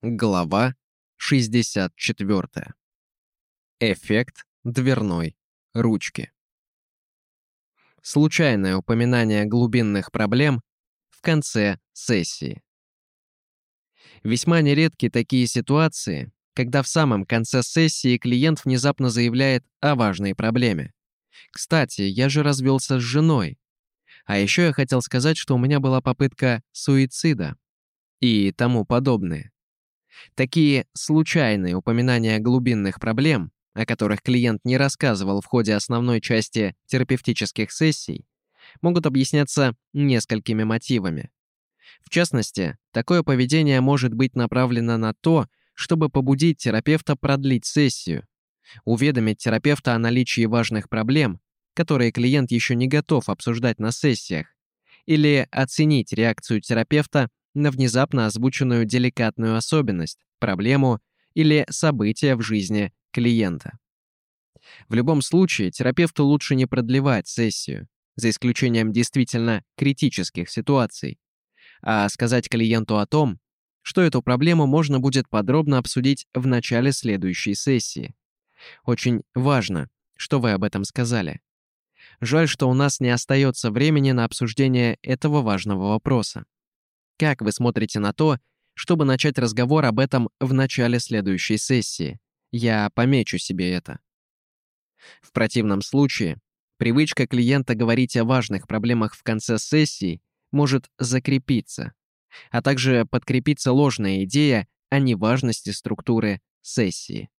Глава 64. Эффект дверной ручки. Случайное упоминание глубинных проблем в конце сессии. Весьма нередки такие ситуации, когда в самом конце сессии клиент внезапно заявляет о важной проблеме. «Кстати, я же развелся с женой». А еще я хотел сказать, что у меня была попытка суицида и тому подобное. Такие случайные упоминания глубинных проблем, о которых клиент не рассказывал в ходе основной части терапевтических сессий, могут объясняться несколькими мотивами. В частности, такое поведение может быть направлено на то, чтобы побудить терапевта продлить сессию, уведомить терапевта о наличии важных проблем, которые клиент еще не готов обсуждать на сессиях, или оценить реакцию терапевта на внезапно озвученную деликатную особенность, проблему или событие в жизни клиента. В любом случае, терапевту лучше не продлевать сессию, за исключением действительно критических ситуаций, а сказать клиенту о том, что эту проблему можно будет подробно обсудить в начале следующей сессии. Очень важно, что вы об этом сказали. Жаль, что у нас не остается времени на обсуждение этого важного вопроса. Как вы смотрите на то, чтобы начать разговор об этом в начале следующей сессии? Я помечу себе это. В противном случае, привычка клиента говорить о важных проблемах в конце сессии может закрепиться, а также подкрепиться ложная идея о неважности структуры сессии.